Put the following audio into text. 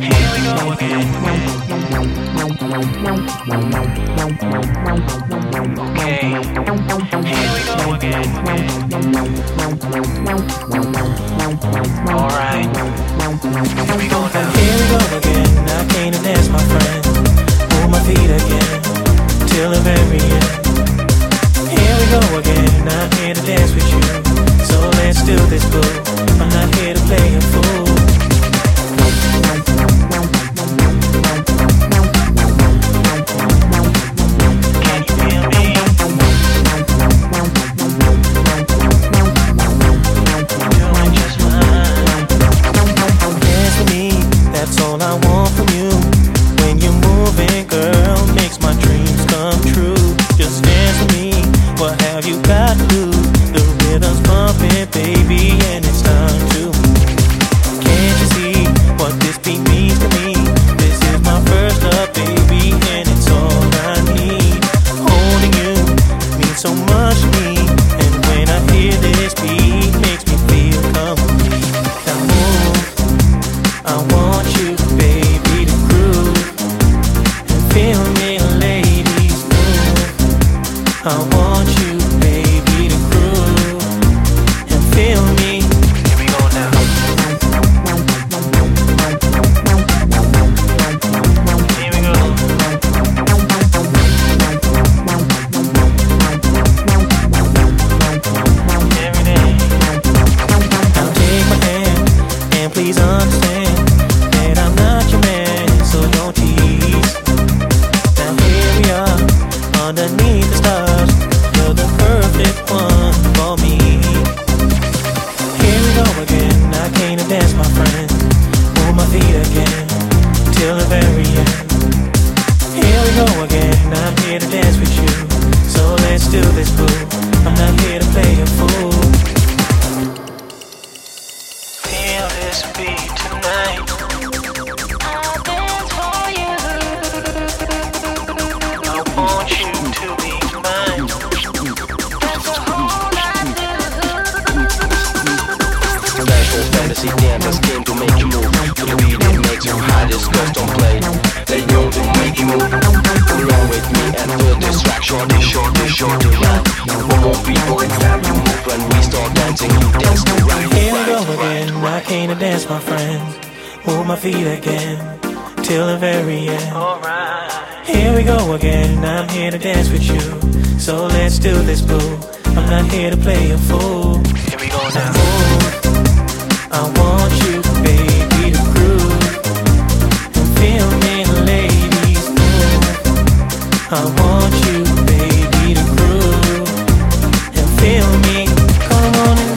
Here we go again. Here we go again. Alright. Here we go again. Dance, my friend. My feet again till the very end. Here we go again. Dance with you. So let's do want from you. When you're moving, girl, makes my dreams I want you, My feet again till the very end. Here we go again. I'm here to dance with you. So let's do this, boo. I'm not here to play a fool. Feel this beat tonight. I'll dance for you. I want you to be mine. Special fantasy to make you move makes you high, this girls don't play They know to make you move along with me and feel this track Shorty, shorty, shorty, right One more people can have you move When we start dancing, you dance to right Here we go again. I came to dance, my friends. Move my feet again till the very end. Alright. Here we go again. I'm here to dance with you. So let's do this, boo. I'm not here to play a fool. Here we go now. Move. I want I want you, baby, to groove and feel me. Come on